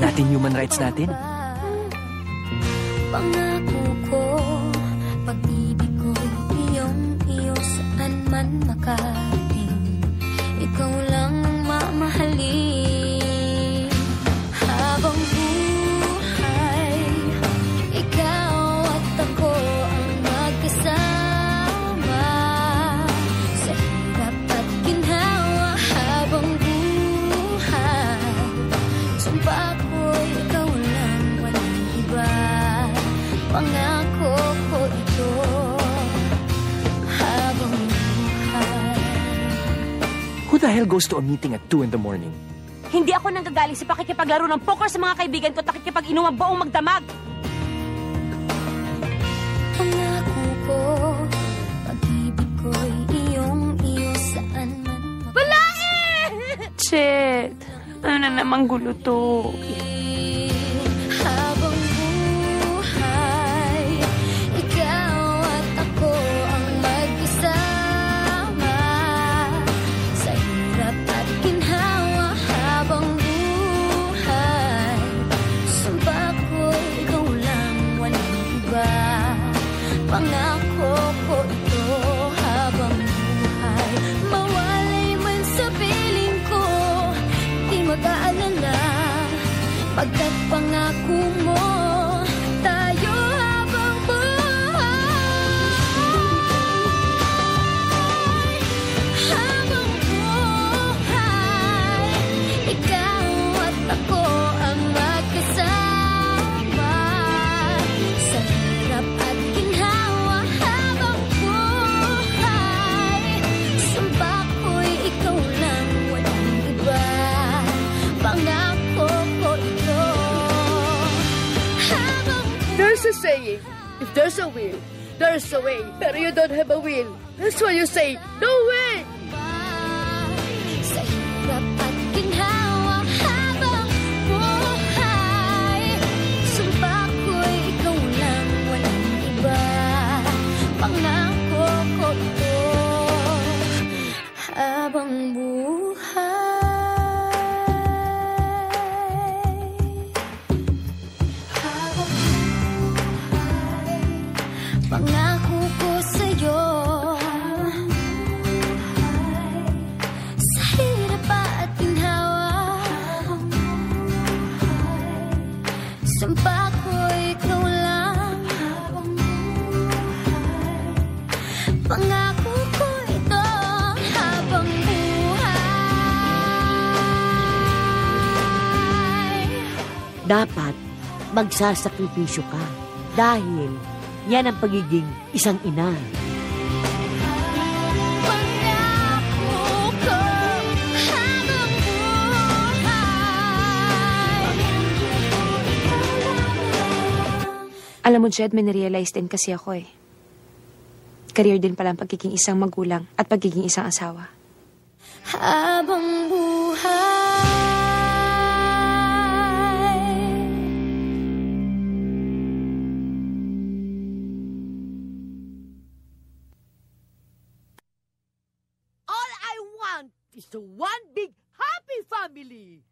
pati human rights natin. Pangako ko, pag-ibig ko, iyong iyo saan man makarating. Ikaw lang Pangako ko ito habang buhay. Who the hell goes to a meeting at 2 in the morning? Hindi ako nanggagaling sa pakikipaglaro ng poker sa mga kaibigan ko at nakikipag-inom ang buong magdamag. Pangako ko, pag-ibig ko'y iyong iyo saan man Chet, ano na namang gulo to? Pangako There's a saying, if there's a will, there's a way. but you don't have a will. That's why you say, no way! Pangako ko sa'yo Sa hirap at ginhawa Sumpa ko ikaw lang. Pangako Dapat magsasakripisyo ka dahil yan ang pagiging isang ina. Alam mo, Jed, may narealize din kasi ako eh. Career din pala ang pagiging isang magulang at pagiging isang asawa. habang buhay. around is one big happy family.